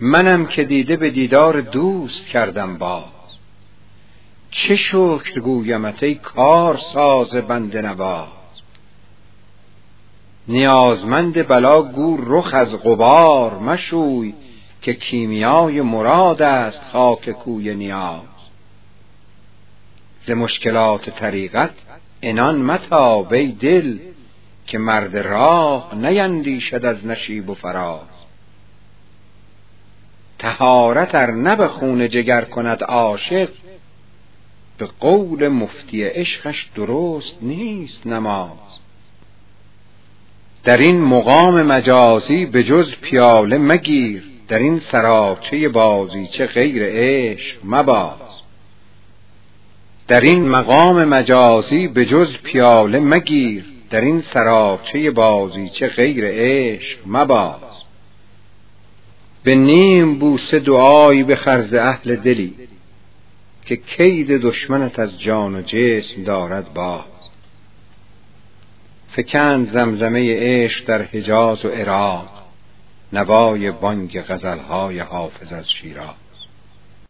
منم که دیده به دیدار دوست کردم باز. چه شکر گویمت ای کار ساز بنده نواز. نیازمند بلا گو رخ از غبار مشوی که کیمیای مراد است خاک کوی نیاز. ز مشکلات طریقت انان متا وی دل که مرد راه نیندیشد از نشیب و فراز. تهارت ار نه به خون جگر کند عاشق به قول مفتی عشقش درست نیست نماز. در این مقام مجازی به جز پیاله مگیر در این سراچه بازی چه غیر عشق مباز. در این مقام مجازی به جز پیاله مگیر در این سراچه بازی چه غیر عشق مباز. به نیم بوسه دعایی به خرز اهل دلی که کید دشمنت از جان و جسم دارد باز. فکند زمزمه عشق در حجاز و عراق نوای بانگ غزلهای حافظ از شیراز.